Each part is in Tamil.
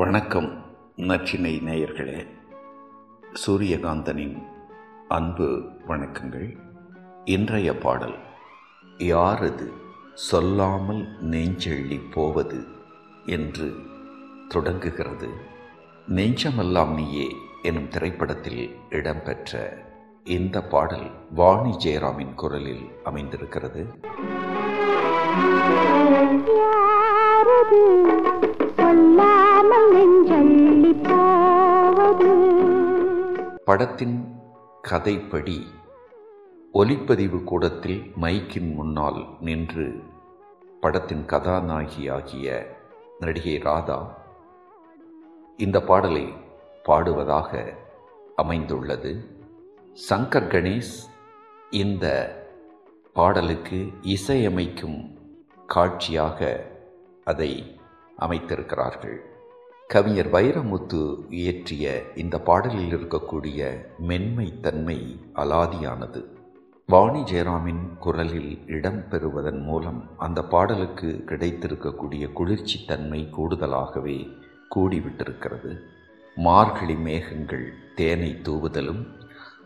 வணக்கம் நச்சினை நேயர்களே. சூரியகாந்தனின் அன்பு வணக்கங்கள். இன்றைய பாடல் யாரது சொல்லாமல் நெஞ்செள்ளி போவது என்று தொடங்குகிறது. நெஞ்சமெல்லாம் நீயே எனும் திரைப்படத்தில் இடம்பெற்ற இந்த பாடல் வாணி ஜெயராமின் குரலில் அமைந்திருக்கிறது. படத்தின் கதைப்படி ஒலிப்பதிவு கூடத்தில் மைக்கின் முன்னால் நின்று படத்தின் கதாநாயகியாகிய நடிகை ராதா இந்த பாடலை பாடுவதாக அமைந்துள்ளது. சங்கர் கணேஷ் இந்த பாடலுக்கு இசையமைக்கும் காட்சியாக அதை அமைத்திருக்கிறார்கள். கவிஞர் வைரமுத்து இயற்றிய இந்த பாடலில் இருக்கக்கூடிய மென்மை தன்மை அலாதியானது. வாணி ஜெயராமின் குரலில் இடம் பெறுவதன் மூலம் அந்த பாடலுக்கு கிடைத்திருக்கக்கூடிய குளிர்ச்சி தன்மை கூடுதலாகவே கூடிவிட்டிருக்கிறது. மார்கழி மேகங்கள் தேனை தூவுதலும்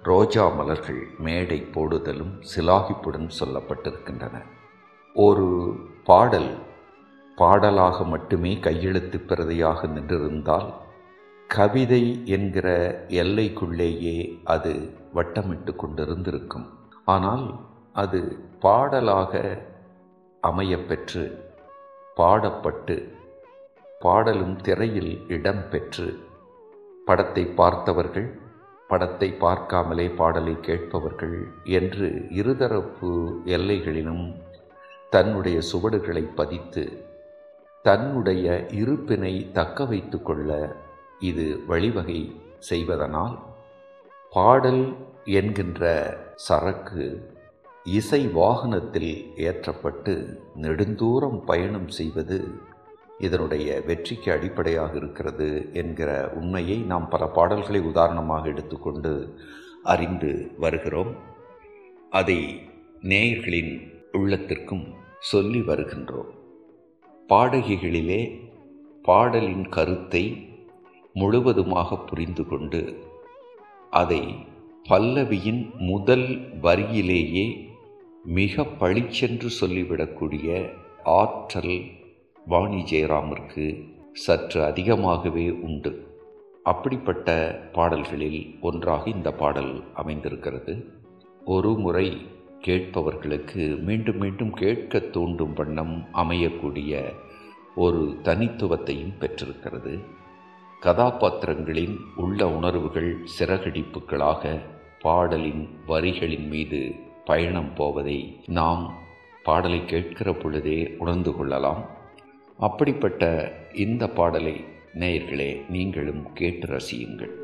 ரோஜா மலர்கள் மேடை போடுதலும் சிலாகிப்புடன் சொல்லப்பட்டிருக்கின்றன. ஒரு பாடல் பாடலாக மட்டுமே கையெழுத்து பிரதியாக நின்றிருந்தால் கவிதை என்கிற எல்லைக்குள்ளேயே அது வட்டமிட்டு கொண்டிருந்திருக்கும். ஆனால் அது பாடலாக அமையப்பெற்று பாடப்பட்டு பாடலும் திரையில் இடம்பெற்று படத்தை பார்த்தவர்கள் படத்தை பார்க்காமலே பாடலை கேட்பவர்கள் என்று இருதரப்பு எல்லைகளிலும் தன்னுடைய சுவடுகளை பதித்து தன்னுடைய இருப்பினை தக்க வைத்து கொள்ள இது வழிவகை செய்வதனால் பாடல் என்கின்ற சரக்கு இசை வாகனத்தில் ஏற்றப்பட்டு நெடுந்தூரம் பயணம் செய்வது இதனுடைய வெற்றிக்கு அடிப்படையாக இருக்கிறது என்கிற உண்மையை நாம் பல பாடல்களை உதாரணமாக எடுத்துக்கொண்டு அறிந்து வருகிறோம். அதை நேயர்களின் உள்ளத்திற்கும் சொல்லி வருகின்றோம். பாடகிகளிலே பாடலின் கருத்தை முழுவதுமாக புரிந்து கொண்டு அதை பல்லவியின் முதல் வரியிலேயே மிக பளிச்சென்று சொல்லிவிடக்கூடிய ஆற்றல் வாணி ஜெயராமிற்கு சற்று அதிகமாகவே உண்டு. அப்படிப்பட்ட பாடல்களில் ஒன்றாக இந்த பாடல் அமைந்திருக்கிறது. ஒரு முறை கேட்பவர்களுக்கு மீண்டும் மீண்டும் கேட்க தூண்டும் வண்ணம் அமையக்கூடிய ஒரு தனித்துவத்தையும் பெற்றிருக்கிறது. கதாபாத்திரங்களின் உள்ள உணர்வுகள் சிறகடிப்புகளாக பாடலின் வரிகளின் மீது பயணம் போவதை நாம் பாடலை கேட்கிற பொழுதே உணர்ந்து கொள்ளலாம். அப்படிப்பட்ட இந்த பாடலை நேயர்களே நீங்களும் கேட்டு ரசியுங்கள்.